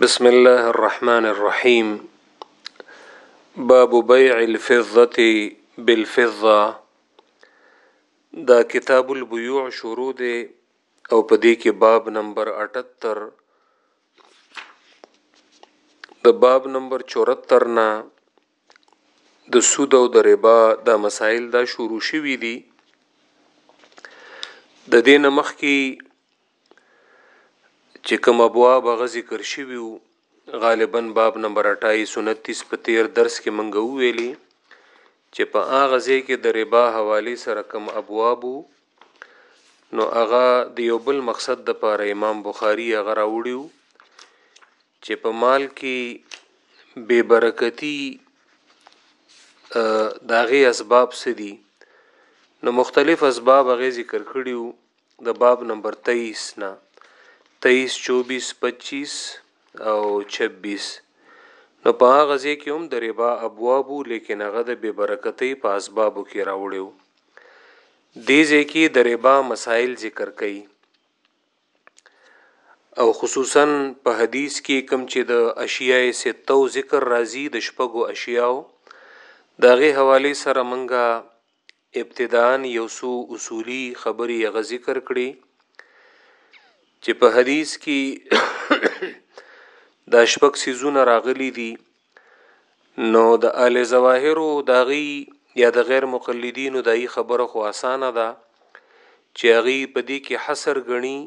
بسم الله الرحمن الرحيم باب بيع الفضة بالفضة دا کتاب البيوع شروع دی او په دې کې باب نمبر 78 د باب نمبر 74 نه د سود او د ربا دا مسایل دا شروع شوي دي د دې نه مخکې چې کوم ابواب هغه ذکر شوي وو غالبا باب نمبر 28 29 په تیر درس کې منګه ویلي چې په هغه ځای کې د ربا حواله سره کوم ابواب نو هغه د یو بل مقصد د پاره امام بخاری هغه راوړیو چې په مال کې بې برکتی د هغې اسباب څه دي نو مختلف اسباب هغې ذکر کړیو د باب نمبر 23 نه 23 24 25 او 26 نو په هغه ځای کې هم د ربا ابوابو لیکن هغه د بې برکتۍ په اسبابو کې راوړیو دې ځای کې د ربا مسائل ذکر کړي او خصوصا په حديث کي کوم چي د اشياء سته ذکر راځي د شپږو اشياء د هغه حواله سره منګه ابتداءن یو سو اصولي خبري هغه ذکر کړي چې په حديث کي دا شپږ سيزونه راغلي دي نو د اهل ظواهرو د هغوی یا د غیر مقلدینو د هغوی خبره خو اسانه ده چې هغوی په دې کې حصر ګڼي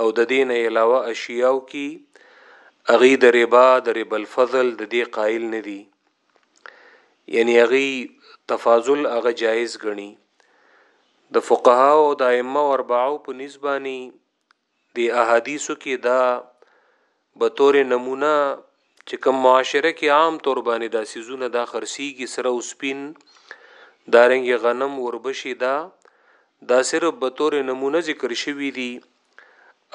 او د دې نه علاوه اشیاو کې هغوی د ربا د ربا الفضل د دې قائل نه دي یعنی هغوی تفاضل هغه جایز ګڼي د فقها او د ائمه اربعو په نسبانی دې احادیثو کې دا به تور نمونه چې کوم معاشره کې عام تور باندې دا سيزونه دا خرسيږي سره او سپین دارنګ غنم وربشي دا دا صرف به تور نمونه ذکر شوی دی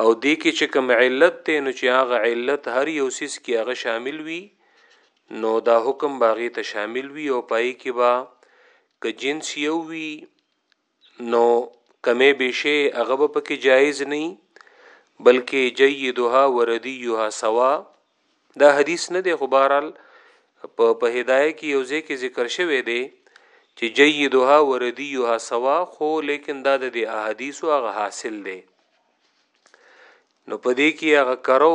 او دې کې چې کوم علت ته نو چې هغه علت هر یو سیس کې هغه شامل وي نو دا حکم باغی ته شامل وي او پای کې با ک جنس یو وي نو کمی بیشی هغه به په کې جایز نه وي بلکې جیدها و ردیها سوا دا حدیث نه دی خو بهرحال په په هدايه کې یو ځای کې ذکر شوی دی چې جیدها و ردیها سوا خو لیکن دا د دې احادیثو هغه حاصل دی نو په دې کې هغه کرو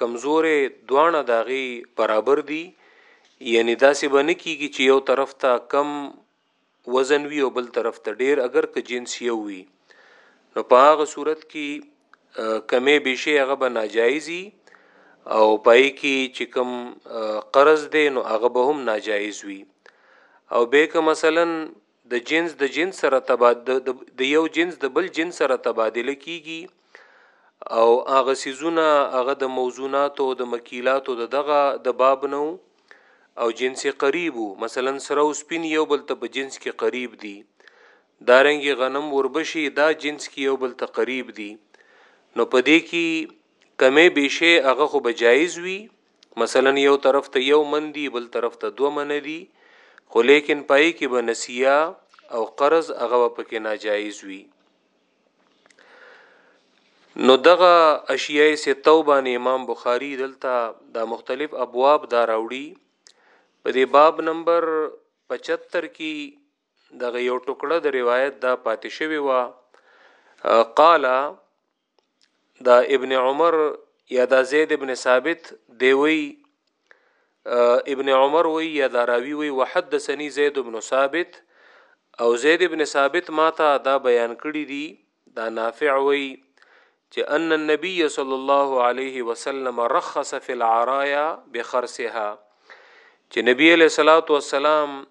کمزورې دوانه داغي برابر دي یعنی داسې باندې کیږي چې یو طرف ته کم وزن وي او بل طرف ته ډیر اگر که جنس یو وي نو په هغه صورت کې کمې بشي هغه به ناجایزي او پای کې چې کوم قرض دی نو هغه به هم ناجایز وي او به که مثلا د جنس د جنس سره تبادله د یو جنس د بل جنس سره تبادله کیږي او هغه سیزونه هغه د موزوناتو او د مکیلاتو د دغه د باب نو او جنس قریب مثلا سره او سپین یو بل ته په جنس کې قریب دي دارنګي غنم وربشي دا جنس کې یو بل ته قریب دي نو په دې کې کمې بشي هغه خو بجایز وي مثلا یو طرف ته یو من دي بل طرف ته دوه من دي خو لیکن پای کې به نسیا او قرض هغه پکې ناجایز وي نو دغه اشیاء سته باندې امام بخاری دلته دا مختلف ابواب دا راوړي په دې باب نمبر 75 کې دغه یو ټوکړه د روایت دا پاتې شوی و قال دا ابن عمر یا دا زید ابن ثابت دی وی ابن عمر وی یا دا راوی وی وحدثنی زید بن ثابت او زید بن ثابت ماته دا بیان کړی دی دا نافع وی چې ان النبي صلی الله علیه وسلم رخص فی العرایا بخرسها چې نبی علیہ الصلوۃ والسلام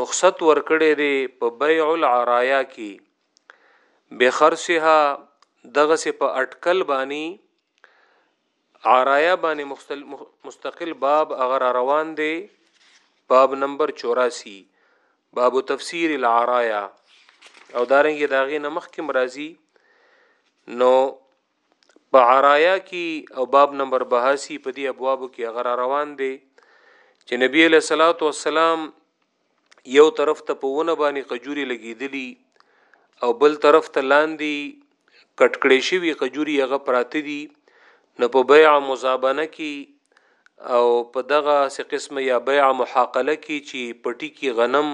رخصت ورکړي دی په بیع العرایا کې بخرسها دغه سه په اٹکل بانی عرايا باندې مختل مستقل باب اگر روان دی باب نمبر 84 باب تفسیر العرايا او دارنګ داغه نمخ کې مرضی نو په عرايا کې او باب نمبر 82 په دې ابواب کې اگر روان دی چې نبی له صلوات و سلام یو طرف ته په ونه باندې قجوري لګیدلی او بل طرف ته لاندې کټکړې شوی قجوري هغه پراته دي نو په بیع مزابنه کې او په دغه سه قسمه یا بیع محاقله کې چې پټی کې غنم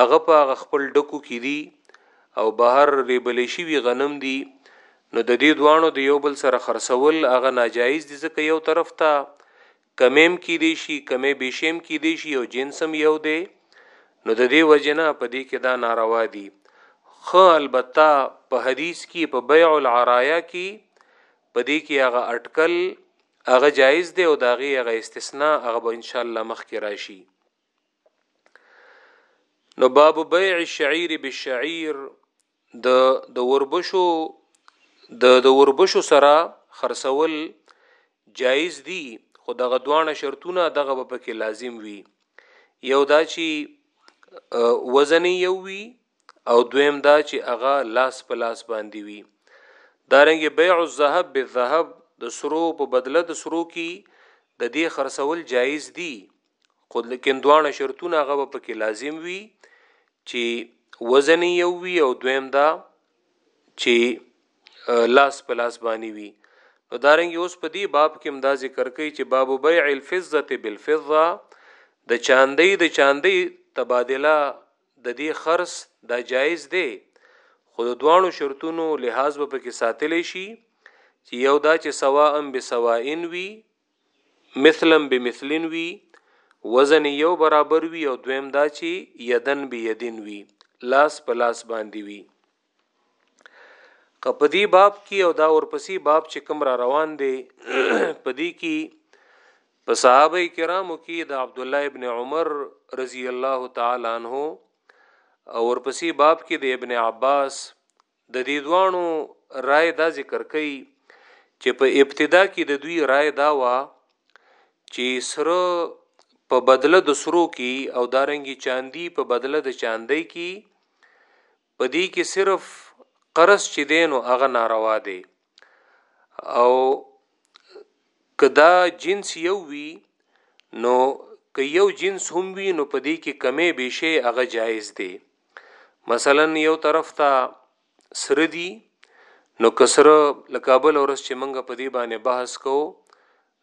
هغه په هغه خپل ډکو کې دي او بهر ریبل شوی غنم دي نو د دې دوانو د یو بل سره خرڅول هغه ناجایز دي ځکه یو طرف ته کمی هم کیدای شي کمی بیشی هم کیدای شي او جنس هم یو دی نو د دې وجه نه په دې کې دا ناروا دي خو البته په حدیث کې په بیع العرایا کې په دې کې هغه اٹکل هغه جایز دی او داغه هغه استثناء هغه به ان شاء الله مخ کې راشي نو باب بیع الشعير بالشعير د د وربشو د د وربشو سره خرڅول جایز دي خو دغه دوانه شرطونه دغه به پکې لازم وي یو دا چې وزن یو وي او دویم دا چې هغه لاس په لاس باندې وي دارنګ بیع الذهب بالذهب د سرو په بدله د سرو کې د دې خرڅول جایز دي خود لیکن دواړه شرطونه هغه به پکې لازم وي چې وزن یو وي او دویم دا چې لاس په لاس باندې وي نو دارنګ اوس په دې باب کې هم دا ذکر کوي چې باب بیع الفضه بالفضه د چاندې د چاندې تبادله د دې خرص دا جایز دی خو د دوانو شرطونو لحاظ به پکې ساتلی شي چې یو دا چې سوا ام به سوا ان وي مثلاً بمثل وي، وزن یې یو برابر وي او دویم دا چې یداً بیداً وي، لاس په لاس باندې وي. که په دې باب کې او دا ورپسې باب چې کوم را روان دی په دې کې په صحابه کرامو کې د عبد الله ابن عمر رضی الله تعالی عنہ او ورپسې باب کې د ابن عباس د دې دواړو رای دا ذکر کوي چې په ابتدا کې د دوی رای دا وه چې سره په بدله د سرو کې او دارنګي چاندي په بدله د چاندۍ کې په دې کې صرف قرض چې دینو هغه ناروا دی او که دا جنس یو وي نو که یو جنس هم وي نو په دې کې کمې بشي هغه جایز دی مثلا یو طرف ته سره دی نو کسره لکابل اورس چې منګه په دې باندې بحث کو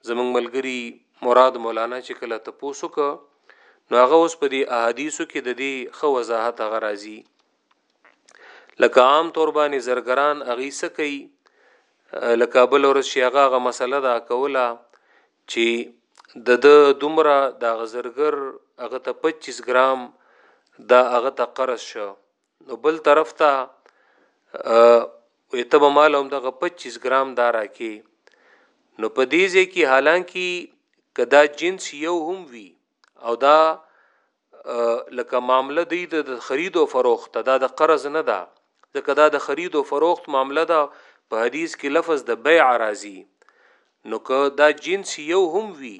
زمنګ ملګری مراد مولانا چې کله تپوسو ک نو هغه اوس په دې احادیثو کې د دې خو وضاحت هغه راځي لکه عام طور باندې زرګران اغي سکی لکه بل ورځ چې هغه غ مسله دا کوله چې د د دومره د غزرګر هغه ته 25 ګرام دا هغه ته قرض شو نو بل طرف ته وې ته مال هم دغه 25 ګرام دارا کې نو په دې ځکه حالانکه کدا جنس یو هم وی او دا لکه معامله دی د خرید او فروخت دا د قرض نه ده ځکه دا د خرید او فروخت معامله ده په حدیث کې لفظ د بیع راځي نو که دا جنس یو هم وي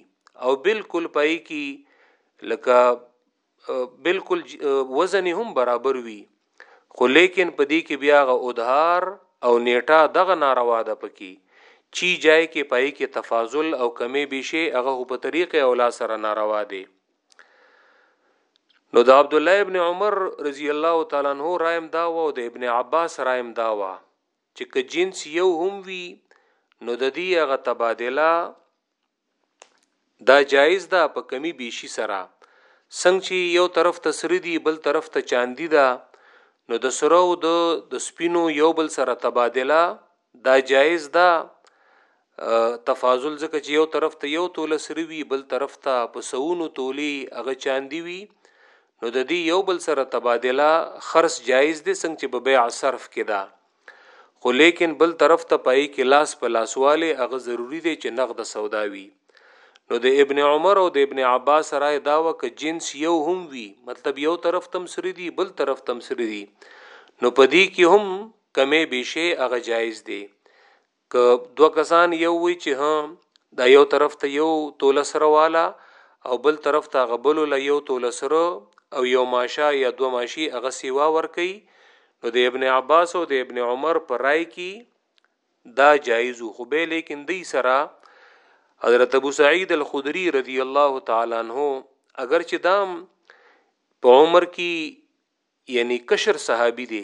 او بالکل پای کې لکه بالکل وزن هم برابر وي خو لیکن په دې کې بیا غ ادهار او نیټه دغه ناروا ده پکې چی جای کې پای کې تفاضل او کمی بشي هغه په طریقې او لا سره ناروا دي نو د عبد الله ابن عمر رضی الله تعالی عنہ رایم دا و او د ابن عباس رایم دا و چې که جنس یو هم وی نو د دې هغه تبادله دا جایز ده په کمی بیشی سره څنګه چې یو طرف ته سری دی بل طرف ته چاندی ده نو د سره او د د سپینو یو بل سره تبادله دا جائز ده تفاضل ځکه چې یو طرف ته یو توله سره وي بل طرف ته په سونو تولي هغه چاندي وي نو د دې یو بل سره تبادله خرص جایز دي څنګه چې په بیع صرف کې ده خو لیکن بل طرف ته پای کې لاس په لاسواله هغه ضروری دی چې نقد سودا وي نو د ابن عمر او د ابن عباس رائے دا و ک جنس یو هم وي مطلب یو طرف تم سری دی بل طرف تم سری دی نو پدی کې هم کمې بیشې هغه جایز دي که دوه کسان یو وي چې ها دا یو طرف ته یو توله سره والا او بل طرف ته هغه بلو له یو توله سره او یو ماشه یا دوه ماشي هغه سیوا ورکوي نو د ابن عباس او د ابن عمر پر رای کی دا جایز خو به لیکن دی سره حضرت ابو سعید الخدری رضی الله تعالی عنہ اگر چې دام په عمر کې یعنی کشر صحابی دی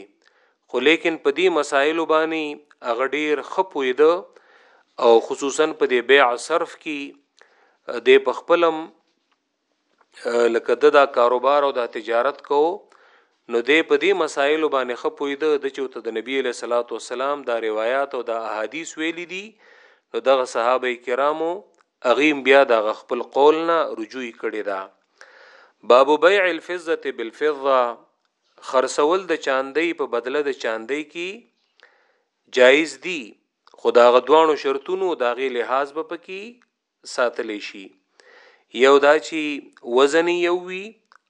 خو لیکن په دی مسایلو بانی هغه ډیر ښه پوهیده او خصوصا په دی بیع صرف کی دی په خپل هم لکه د دا کاروبار او دا تجارت کو نو دی په دی مسایلو بانی ښه پوهیده د چو ته د نبی علیه الصلاۃ والسلام دا روایات او دا احادیث ویلی دی نو دغه صحابه کرامو هغوی هم بیا د هغه خپل قول نه رجوع کړې ده. باب بیع الفضه بالفضه خرڅول د چاندۍ په بدله د چاندۍ کی جایز دي خو د هغه دواړو شرطونو د هغې لحاظ به پکې ساتل شي یو دا چې وزن یو وي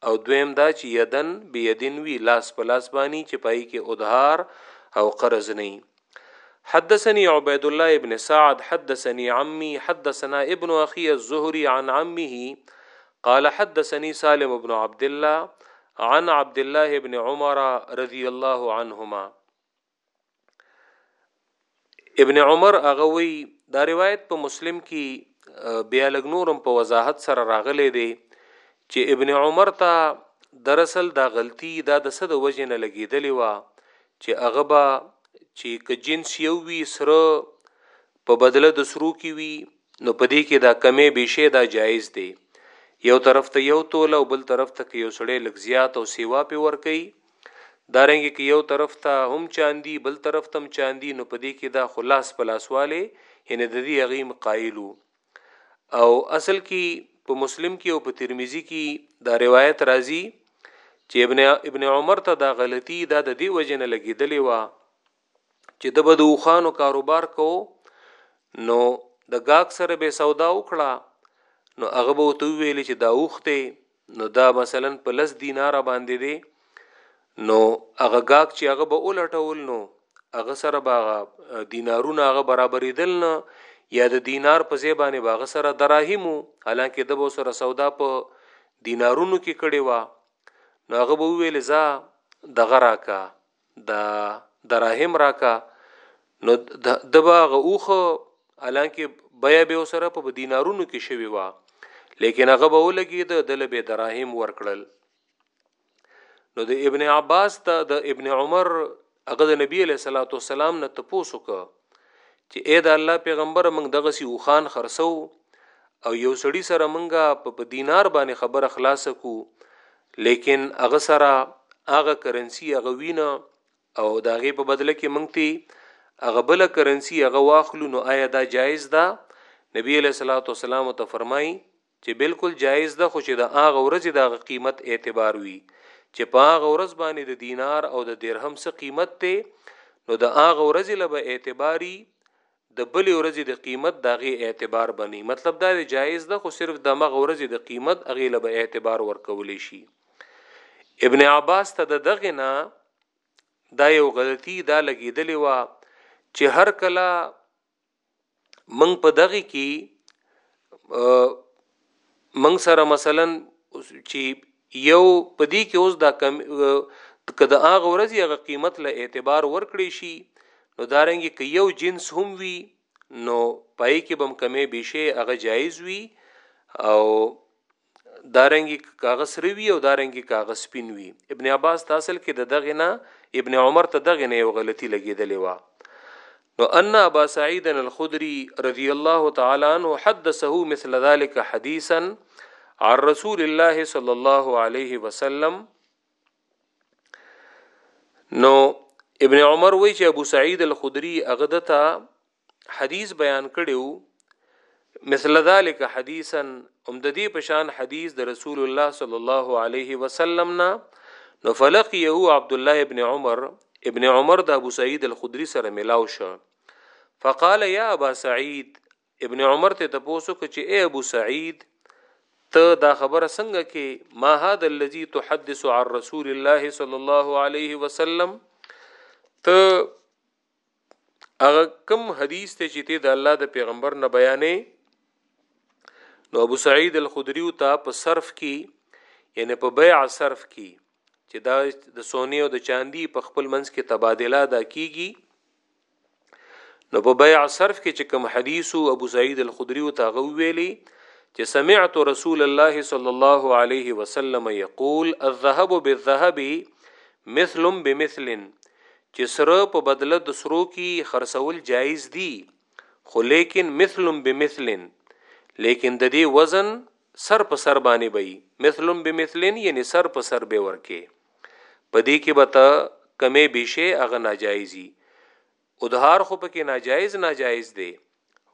او دویم دا چې یدن بیدن وي لاس په لاس باندې چې پای کې ادهار او قرض نه حدثني عبيد الله ابن سعد حدثني عمي حدثنا ابن اخي الزهري عن عمه قال حدثني سالم بن عبد الله عن عبد الله ابن عمر رضي الله عنهما ابن عمر هغه وی دا روایت په مسلم کې بیا لګ نورم په وضاحت سره راغلی دی چې ابن عمر ته دراصل دا غلطي دا د صد وجه نه لګیدلی و چې هغه به چې که جنس یو وي سره په بدله د سرو کې وي نو په دې کې دا کمی بیشه دا جایز دی یو طرف ته یو توله او بل طرف ته که یو سړی لږ زیات او سیوا پې ورکوي دارنګ کې یو طرف ته هم چاندي بل طرف تم چاندي نو پدې کې دا خلاص پلاسواله یعنی د دې هغه قائلو او اصل کې په مسلم کې او په ترمذی کې دا روایت راځي چې ابن ابن عمر ته دا غلطي دا د دې وجنه لګیدلې و چې د بدوخانو کاروبار کو نو د گاګ سره به سودا وکړه نو هغه به تو ویل چې دا اوخته نو دا مثلا په لس دیناره باندې دی نو هغه گاک چې هغه به ولټول نو هغه سره باغه دینارونه هغه برابرېدل نه یا د دینار په ځای باندې باغه سره دراهمو حالانکه د به سره سودا په دینارونو کې کړي وا نو هغه به ویل زه دغه راکا دا دراهم راکا نو دبا غوخه الانکه بیا به سره په دینارونو کې شوی و لیکن هغه به ولګید د لبه دراهم ورکړل نو د ابن عباس ته د ابن عمر هغه د نبی له صلوات والسلام نه تپوسو ک چې اې د الله پیغمبره موږ دغسې اوښان خرڅوو او یو سړي سره موږ په دینار باندې خبره خلاصه کو لیکن هغه سره هغه کرنسي هغه وینه او د هغې په بدله کې موږ ته هغه بله کرنسي هغه واخلو نو آیا دا جایز ده نبی علیه السلام ته فرمایي چې بلکل جائز ده خو چې د هغه ورځې د هغه قیمت اعتبار وي چې په هغه ورځ باندې د دینار او د درهم څه قیمت دی نو د هغه ورځې له به اعتباري د بلې ورځې د قیمت د هغې اعتبار به نه مطلب دا دی جایز ده خو صرف د مغه ورځې د قیمت هغې له به اعتبار ورکولی شي ابن عباس ته د دغه نه دا یو غلطي دا لګېدلې وه چې هر کله منګ په دغه کې منګ سره مثلا چې یو په دې کې اوس دا کم کده هغه ورځ هغه قیمت له اعتبار ورکړي شي نو دارنګي کې یو جنس هم وي نو پای کې بم کمې بشي هغه جایز وي او دارنګي کاغه سره وی او دارنګي کاغه سپین وی ابن عباس تاسل کې د دغه نه ابن عمر ته دغه نه یو غلطي لګیدلې و نو ان ابا سعید الخدری رضی الله تعالی عنہ حدثه مثل ذلك حدیثا عن رسول الله صلی الله علیه وسلم نو ابن عمر وی چې ابو سعید الخدری هغه دته حدیث بیان کړیو مثل ذلك حدیثا ام د دې پشان حدیث د رسول الله صلی الله علیه وسلم نا نو فلقيه عبد الله ابن عمر ابن عمر د ابو سعید الخدری سره ملاو شو فقال یا ابا سعید ابن عمر ته تاسو کې چې اے ابو سعید ته دا خبره څنګه کې ما هذا الذي تحدث عن رسول الله صلی الله علیه وسلم ته هغه کم حدیث ته چې ته د الله د پیغمبر نه بیانې نو ابو سعید الخدری او ته په صرف کې یعنی په بیع صرف کې چې دا د سونی او د چاندی په خپل منځ کې تبادله دا کیږي نو په بیع صرف کې چې کوم حدیث ابو سعید الخدری او ته ویلي چې سمعت رسول الله صلی الله علیه وسلم یقول الذهب بالذهب مثل بمثل چې سره په بدله د سرو کي خرڅول جائز دي خو ليکن مثل بمثل ليکن ددې وزن سر په سر باندې به يي مثل بمثل يعني سر په سر به ورکه په دې کې به ته کمې بيشه هغه ناجائزي ادهار خو پکې ناجائز ناجائز دی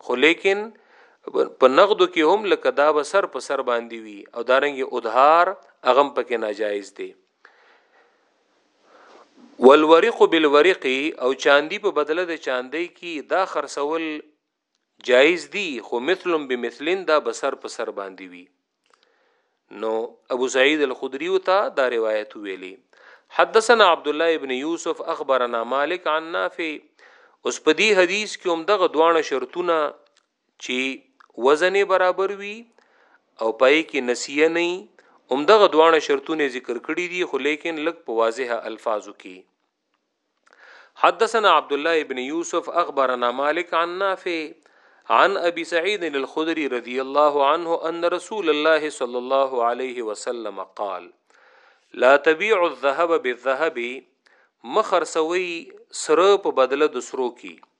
خو لیکن په نقدو کې هم لکه دا به سر په سر باندې وي او دارنګ ادهار اغم پکې ناجایز دی والورق بالورق او چاندی په بدله د چاندی کې دا خرڅول جایز دی خو مثلم بمثلن دا بسر په سر باندې وي نو ابو سعید الخدری ته دا روایت ویلی حدثنا عبد الله ابن یوسف اخبرنا مالک عن نافع اوس په دې حدیث کې هم دغه دوانه شرطونه چې وزن برابر وي او پای کې نسیه نه هم دغه دوانه شرطونه ذکر کړی دي خو لیکن لګ په واضح الفاظو کې حدثنا عبد الله ابن يوسف اخبرنا مالك عن نافع عن ابي سعيد الخدري رضي الله عنه ان رسول الله صلى الله عليه وسلم قال لا تبيع الذهب بالذهب مخرسوي سره په بدله د سرو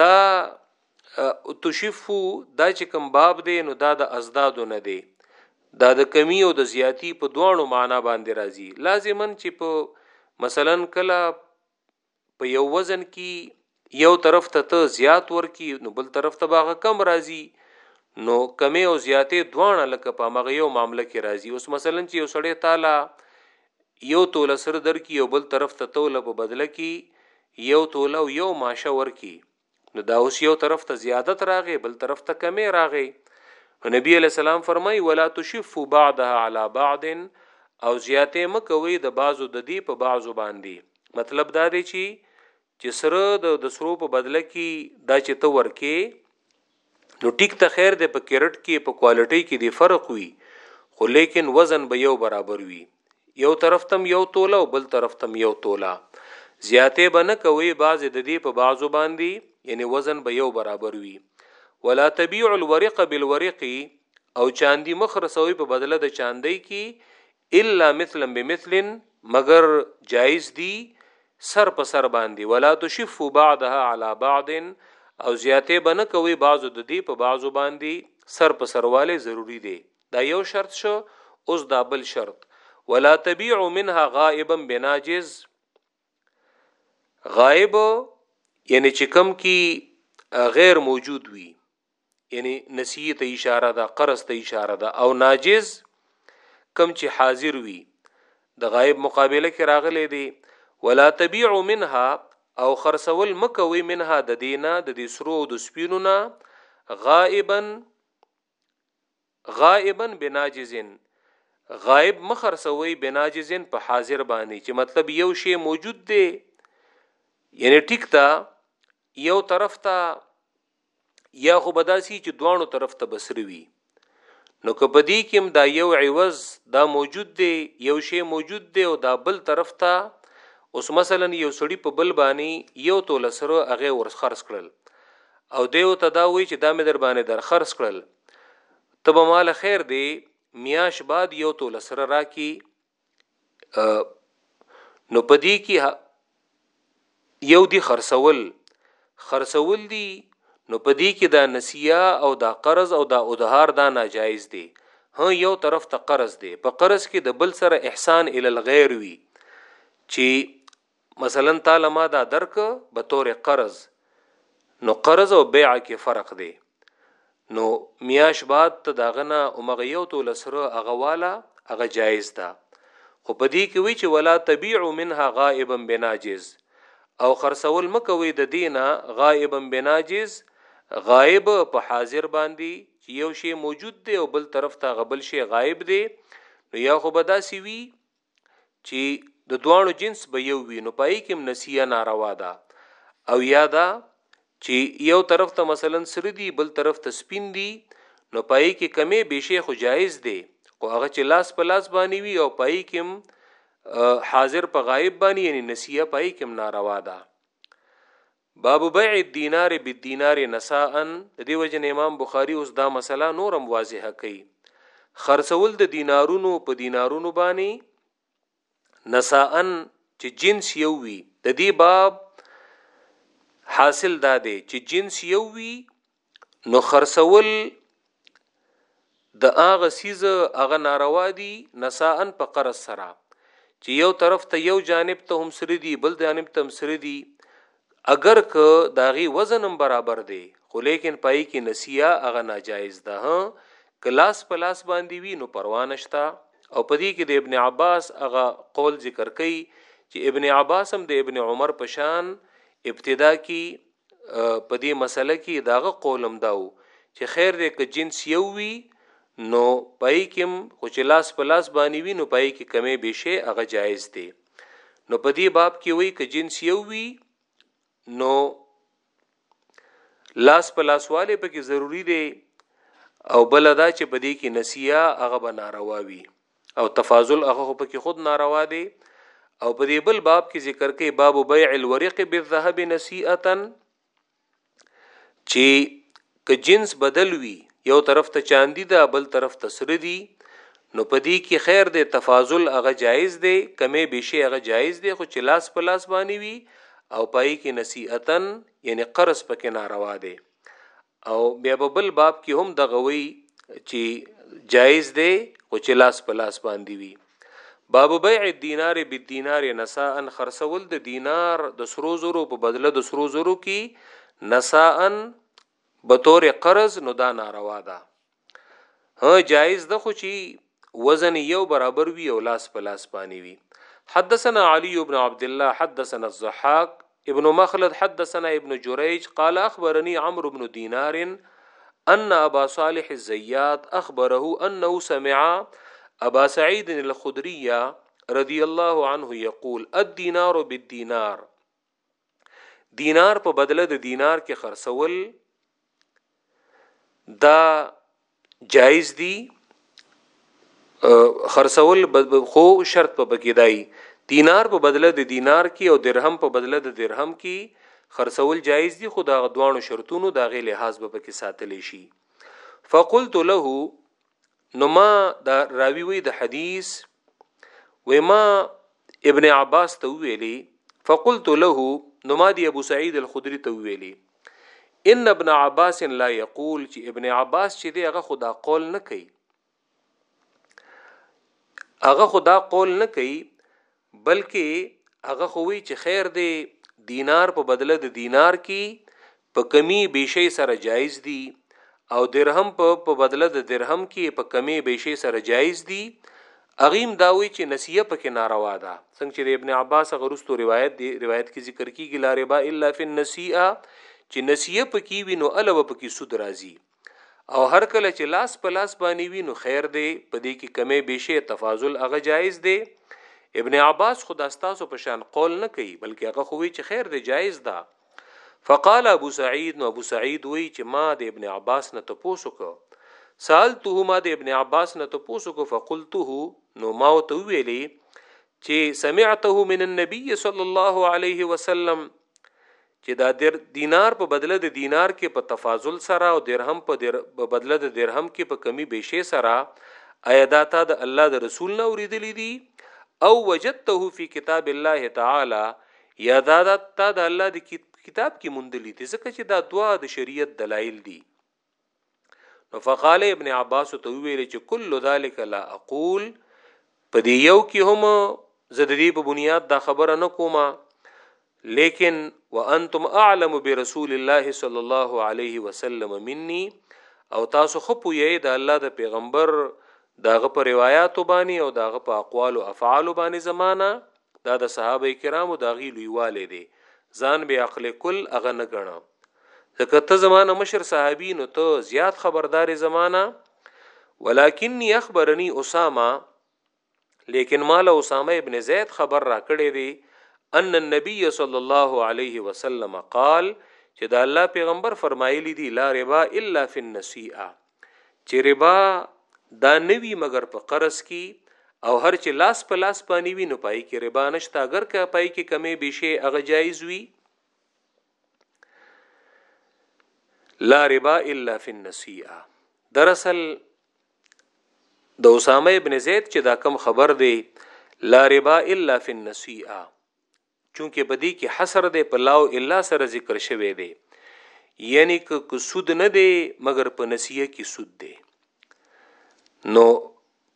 دا تشفو دا چې کوم باب دی نو دا د ازدادو نه دی دا د کمی او د زیاتی په دوانو معنا باندې راځي لازمن چې په مثلا کله په یو وزن کې یو طرف ته ته زیات ورکی نو بل طرف ته باغه کم راځي نو کمی او زیاتې دوانه لکه په مغه یو معاملې کې راځي اوس مثلا چې یو سړی تعالی يو توله سره درکړي او بل طرف ته توله په بدله کي يو توله او يو ماشه ورکړي نو دا اوس يو طرف ته زيادت راغی بل طرف ته کمي راغی نو نبي عليه السلام فرمايي ولا تشفوا بعضها على بعض او زياتې مکوي د بعضو ددي په بعضو باندي مطلب دا دی چي چې سره د د سرو په بدله کې دا چې ته ورکې نو ټیک ته خیر دی په کیرټ کې په کوالټي کې دی فرق وي خو لیکن وزن به یو برابر وي یو طرف تم یو توله او بل طرف تم یو توله زیاتې به نه کوي بعض د دې په بعضو باندې یعنی وزن به یو برابر وي ولا تبيع الورق بالورق او چاندي مخ رسوي په بدله د چاندي کې الا مثلا بمثل مګر جایز دی سر په سر باندې ولا تشف بعضها على بعض او زیاته بنه کوي بعضو د دې په بعضو باندې سر په سرواله ضروری دی دا یو شرط شو اوس دا بل شرط ولا تبيع منها غائبا بناجز غائب یعنی چې کم کی غیر موجود وي یعنی نسیه ته اشاره ده قرض ته اشاره ده او ناجز کم چې حاضر وي د غایب مقابله کې راغلي دي ولا تبيع منها او خرڅول مکوي منها د دینه د دې سرو او د سپینو نه غائبا غائبا بناجز غائب مه خرڅوئ بناجز په حاضر باندې چې مطلب یو شی موجود دی یعنی ټیک ده یو طرف ته یا خو بداسي چې دوانو طرف ته بسروي نو که بدی کېم دا یو عوض دا موجود دی یو شی موجود دی او دا بل طرف ته اوس مثلا یو سړی په بل باندې یو تول سره هغه ورس خرڅ کړل او دیو ته دا وی چې دا مې در باندې در خرڅ کړل ته به مال خیر دی میاش بعد یو تول سره راکی نو پدی کی یو دی خرڅول خرڅول دی نو پدی کی دا نسیا او دا قرض او دا ادهار دا ناجایز دی هه یو طرف ته قرض دی په قرض کې د بل سره احسان ال الغیر وی چې مثلا تا له ما دا درک به تور قرض نو قرض او بیع کې فرق دی نو میاش بعد ته داغه نه اومغه یو تو لسره هغه والا هغه جایز ده خو په دې کې وی چې ولا تبيع منها غائبا بناجز او خرڅول مکوي د دینه غائبا بناجز غائب په حاضر باندې چې یو شی موجود دی او بل طرف ته غبل شی غائب دی نو یا خو به داسي وی چی د دواړو جنس به یو وی نو په هغه کی هم نسیه ناروا ده او یا دا چی یو طرف ته مثلا سره دی بل طرف ته سپین دی نو په هغه کی کمی بیشی خو جایز دی خو هغه چی لاس په لاس باندې وی او په هغه کی هم حاضر په غایب باندې یعنی نسیه په هغه کی هم ناروا ده باب بیع الدینار بالدینار نساء د دې وجې نه امام بخاری اوس دا مسله نور هم واضحه کوي خرڅول د دینارونو په دینارونو باندې نساء چې جنس یو وي د دې باب حاصل دا دی چې جنس یو وي نو خرڅول د هغه سیز هغه ناروا دي نساءن په قرض سره چې یو طرف ته یو جانب ته هم سره دي بل جانب ته هم سره دي اگر که داغي وزن هم برابر دی خو لیکن پای کې نسیه هغه ناجایز ده کلاس پلاس باندې وی نو پروا نشتا او پدې کې د ابن عباس هغه قول ذکر کړي چې ابن عباس هم د ابن عمر پشان ابتدا کې په دې مسله کې داغه قول هم داو چې خیر دې که جنس یو وي نو پای کې خو چې لاس په لاس باندې وي نو پای کې کمی به شي هغه جایز دی نو په دې باب کې وایي که جنس یو وي نو لاس په لاس والے پکې ضروری دی او بل دا چې په دې کې نسیه هغه بناروا وي او تفاضل هغه خو پکې خود ناروا دی او په دې بل باب کې ذکر کوي باب بيع الورق بالذهب نسيئه چې که جنس بدل وي یو طرف ته چاندي دا بل طرف ته سره دي نو پدې کې خیر دی تفاضل هغه جایز دی کمې بشي هغه جایز دی خو چې لاس په لاس باندې وي او پای کې نصیحتن یعنی قرض پکې ناروا دی او بیا په بل باب کې هم دغه وی چې جایز دی خو چې لاس په لاس باندې وي باب بیع الدینار بالدینار نساء خرڅول د دینار د سرو زرو په بدله د سرو زرو کې نساء به تور قرض نو دا ناروا ده ها جائز ده خو چی وزن یو برابر وی او لاس په لاس باندې وی حدثنا علي بن عبد الله حدثنا الضحاك ابن مخلد حدثنا ابن جريج قال اخبرني عمرو بن دينار ان ابا صالح الزيات اخبره انه سمع ابا سعيد الخدري رضي الله عنه يقول الدينار بالدينار دینار په بدله د دینار کې خرڅول دا جایز دي خرڅول خو شرط په بګیدای دینار په بدله د دینار کې او درهم په بدله د درهم کې خرڅول جایز دي خو دا غدوانو شرطونو دا غي لحاظ به پکې ساتلی شي فقلت له نو ما دا راوی وی د حدیث و ما ابن عباس ته ویلی فقلت له نو ما دی ابو سعید الخدری ته ویلی ان ابن عباس لا یقول چې ابن عباس چې دی هغه خدا قول نه کوي هغه خدا قول نه کوي بلکه هغه خو وی چه خیر دی دینار په بدله د دینار کی په کمی بیشی سره جایز دی او درهم په په بدله د درهم کی په کمی بیشی سره جایز دی اغیم داوی چه نسیه پکې ناروا ده څنګه چه د ابن عباس غرستو روایت دی روایت کی ذکر کیږي لا ربا الا فی النسیه چه نسیه پکې وی نو الوه پکې سود راځي او هر کله چې لاس په لاس باندې وي نو خیر دی په دې کې کمی بشي تفاضل هغه جایز دی ابن عباس خدا ستاسو په شان قول نه کوي بلکې هغه خووي چې خیر دی جایز ده فقال ابو سعید نو ابو سعید وی چې ما د ابن عباس نه تپوسو کو سالته ما د ابن عباس نه تپوسو کو فقلته نو ما ته ویلي چې سمعته من النبي صلی الله علیه وسلم چې دا در دینار په بدله د دینار کې په تفاضل سره او درهم په در په بدله د درهم کې په کمی بشې سره ایا دا تا د الله د رسول نه اوریدلې دي او وجدته فی کتاب الله تعالی یا دا دا تا د الله د کتاب کې مونډلې دي ځکه چې دا دوا د شریعت دلایل دي نو فقال ابن عباس ته ویل چې کل ذلک لا اقول په دې یو کې هم زه د دې په بنیاد دا خبره نه کوم لیکن وانتم اعلم برسول الله صلی الله علیه وسلم مني او تاسو خو پوهیږئ د الله د پیغمبر داغه په روایتو باندې او داغه په اقوال او افعال باندې زمانہ دا د صحابه کرامو د هغوی لویوالی دی ځان بې عقله کل هغه نه ګڼه ځکه ته زما نه مشر صحابي نو ته زیات خبردار یې زما نه ولکنی اخبرنی اسامه لیکن مال اسامه ابن زید خبر را کړی دی ان النبي صلی الله علیه وسلم قال چې دا الله پیغمبر فرمایلی دی لا ربا الا فی النسیئه چې ربا دا نوی مګر په قرض کی او هر چې لاس په لاس باندې وي نو پای کې ربا نشته اگر که پای کې کمې بشي هغه جایز وي لا ربا الا فی النسیئه دراصل د اسامه ابن زید چې دا کم خبر دی لا ربا الا فی النسیئه چونکه په دې کې حصر دی په لا او الا سره ذکر شوی دی یعنی که که سود نه دی مګر په نسیه کې سود دی نو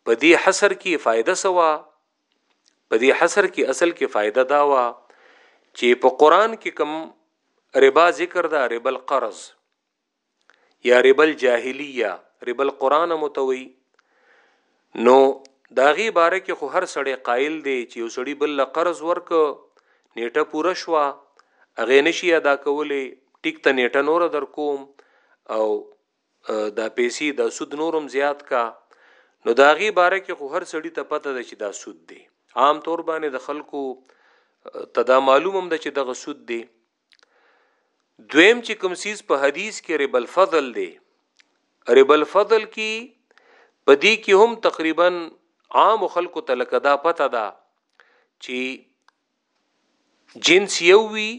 په دې حصر کې فائدہ سوا په دې حصر کې اصل کې فائدہ دا وا چې په قران کې کم ربا ذکر دا ربا القرض یا ربا الجاهلیه ربا القران هم ورته وایي نو د هغې باره کې خو هر سړی قایل دی چې یو سړی بل له قرض ورک نیټه پوره شوه هغې نشي ادا کولی ټیک ته نیټه نور در کوم او دا پیسې د سود نورم زیات کا نو دا غي باره کې خو هر سړی ته پته ده چې دا سود دی عام طور باندې د خلکو ته دا معلومم ده چې دغه سود دی دویم چې کوم سیز په حدیث کې رب الفضل دی رب الفضل کې په دې کې هم تقریبا عام خلکو ته لکه دا پته ده چې جنس یو وی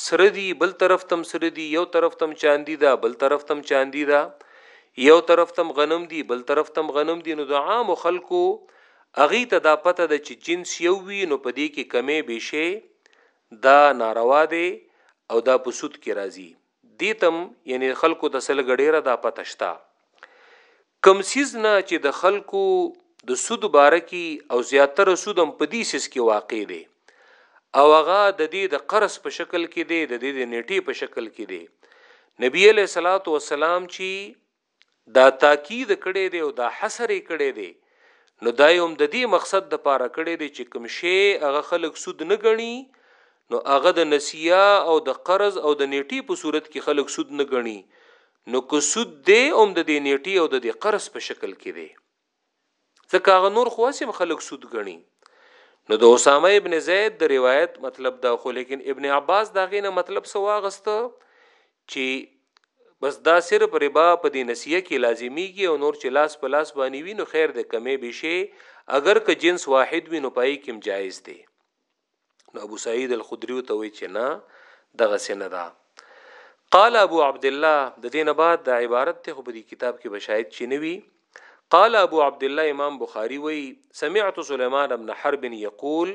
سره دی بل طرف تم سره دی یو طرف تم چاندی دا بل طرف تم چاندی دا یو طرف تم غنم دی بل طرف تم غنم دی نو د عام خلکو اغي ته دا پته ده چې جنس یو وی نو پدې کې کمې بشي دا ناروا دی او دا په سود کې راځي دې تم یعنی خلکو ته سل غډیره دا پته شته کم سیز نه چې د خلکو د سود بارکی او زیاتره سودم په دې سیس کې واقع دی او هغه د دې د قرض په شکل کې دی د دې د نیټې په شکل کې دی نبی علیہ الصلوۃ والسلام چې دا تاکید کړی دی او دا حصر یې کړی دی نو دا یې هم د دې مقصد د پاره کړی دی چې کوم شی هغه خلک سود نه ګڼي نو هغه د نسیه او د قرض او د نیټې په صورت کې خلک سود نه ګڼي نو که سود دی هم د دې نیټې او د دې قرض په شکل کې دی. ځکه هغه نور خو اسیم خلک سود غني نو د اسامه ابن زید د روایت مطلب دا خو لیکن ابن عباس دا غینه مطلب سو واغسته چې بس دا صرف ربا په دې نسیه کې لازمیږي او نور چې لاس په لاس باندې وینو خیر د کمې بشي اگر که جنس واحد وینو پای کې جایز دی نو ابو سعید الخدری ته وی چې نه دغه سن ده قال ابو عبد الله د دین بعد د عبارت ته په دې کتاب کې بشاید چې نوي قال ابو عبد الله امام بخاری وی سمعت سليمان ابن حرب یقول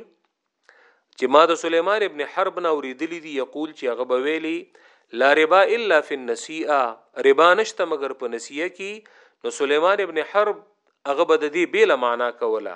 چې ما د سليمان ابن حرب نه اوریدلی دی یقول چې هغه به ویلی لا ربا الا فی النسیئه ربا نشته مگر په نسیه کې نو سليمان ابن حرب هغه به د دې بیل معنا کوله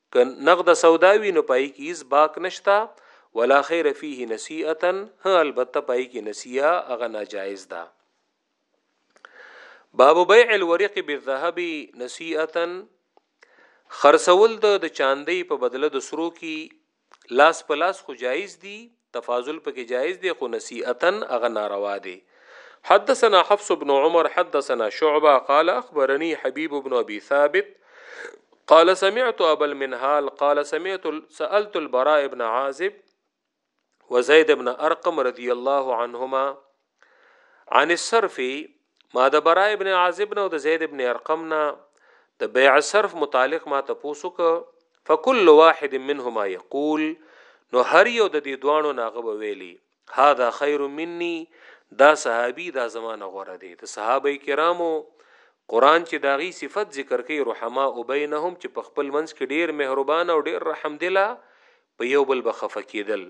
که نغده سودا وي نو پای کې هیڅ باک نشته ولا خیر فيه نسیئه ها البته پای کې نسیئه هغه ناجایز ده باب بيع الورق بالذهب نسیئه خرڅول د چاندي په بدله د سرو کې لاس په لاس خو جایز دي تفاضل پکې جایز دي خو نصیحتن اغه ناروا دي حدثنا حفص بن عمر حدثنا شعبة قال أخبرني حبيب بن أبي ثابت قال سمعت أبا المنهال قال سمعت سألت البراء بن عازب وزيد بن أرقم رضي الله عنهما عن الصرف ما د برا ابن عازب نه او د زید ابن ارقم نه د بیع صرف متعلق ما ته پوسو ک فکل واحد منهما یقول نو هر یو د دې دوانو ناغه به ویلی هاذا خیر مني دا صحابي دا زمانه غوره دي د صحابه کرامو قران چې داغي صفت ذکر کوي رحما او بینهم چې په خپل منځ کې ډیر مهربان او ډیر رحم دلا په یو بل بخفه کېدل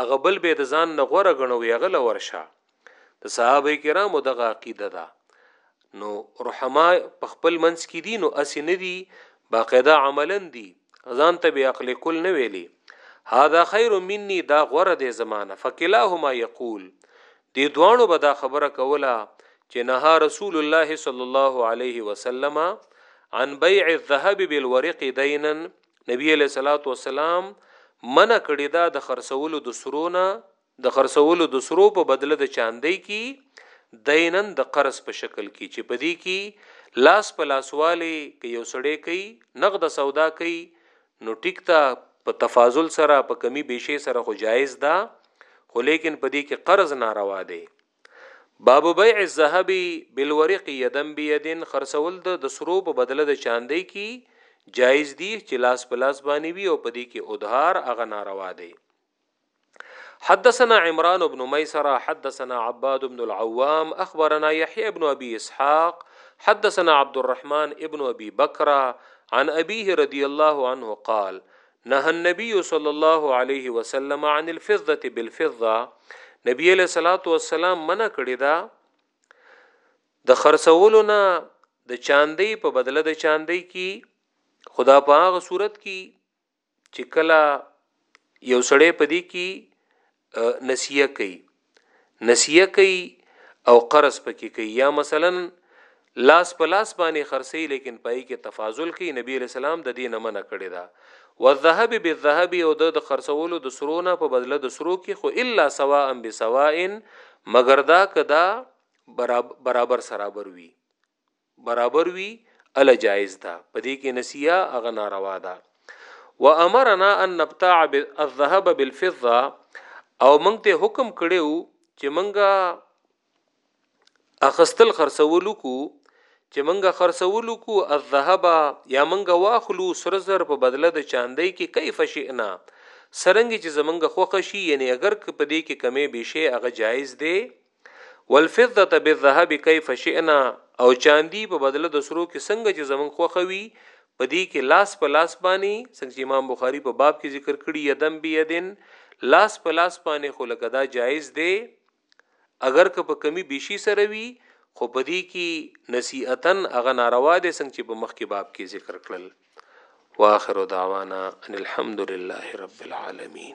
هغه بل به د ځان نه غوره غنو یغه لور شه د صحابه کرامو دغه عقیده ده نو رحما په خپل منځ کې دي نو اسی نه دي باقاعده عملا دي ځان ته به عقل کل نه ویلي هاذا خیر مني دا غوره دی زمانه فکلاهما یقول دی دوانو به دا خبره کوله چې نه رسول الله صلی الله علیه وسلم عن بيع الذهب بالورق دینا نبی علیہ الصلوۃ والسلام منع کړی دا د خرڅولو د سرونه د خرڅولو د سرو په بدله د چاندې کې دینن د قرض په شکل کې چې پدې کې لاس په لاسواله کې یو سړی کوي نقد سودا کوي نو ټیک تا په تفاضل سره په کمی بشي سره خو جایز ده خو لیکن پدې کې قرض ناروا دی باب بيع الذهب بالورق يدا بيد خرڅول د د سرو په بدله د چاندۍ کی جایز دی چې لاس په لاس باندې وي او په دې کې ادهار هغه ناروا دی حدثنا عمران بن ميسره حدثنا عباد بن العوام اخبرنا يحيى بن ابي اسحاق حدثنا عبد الرحمن ابن ابي بكر عن ابيه رضي الله عنه قال نهی النبی صلی الله علیه وسلم عن الفضه بالفضه نبی علیہ الصلوۃ والسلام منع کړی دا د خرڅولو نه د چاندی په بدله د چاندی کی خدا په هغه صورت کی چې کله یو سړی پدی کی نسیه کوي نسیه کوي او قرض پکې کوي یا مثلا لاس په لاس باندې خرڅي لیکن پای کې تفاضل کوي نبی علیہ السلام د دې نه منع کړی دا والذهب بالذهب او د خرڅولو د سرونه په بدله د سرو کې خو الا سواء بسواء مگر دا کدا برابر سرابر وي برابر وي ال جائز ده په دې کې نسیه هغه ناروا ده وامرنا ان نبتاع الذهب بالفضه او موږ ته حکم کړو چې موږ اخستل خرڅولو کو چې موږ خرڅولو کو الذهب یا موږ واخلو سر زر په بدله د چاندۍ کې کیف شئنا سرنګ چې زمونږ خوخه شي یعنی اگر په دې کې کمی به شي هغه جایز دی والفضه بالذهب کیف شئنا او چاندی په بدله د سرو کې څنګه چې زمون خوخوي په دې کې لاس په لاس باندې څنګه چې امام بخاری په باب کې ذکر کړی یدم بیدن لاس په لاس باندې خو لکه دا جایز دی اگر که په کمی بشي سره وي خو په دې کې نصیحتن هغه ناروا دی څنګه چې په مخ کې باب کې ذکر کړل واخر دعوانا ان الحمد لله رب العالمین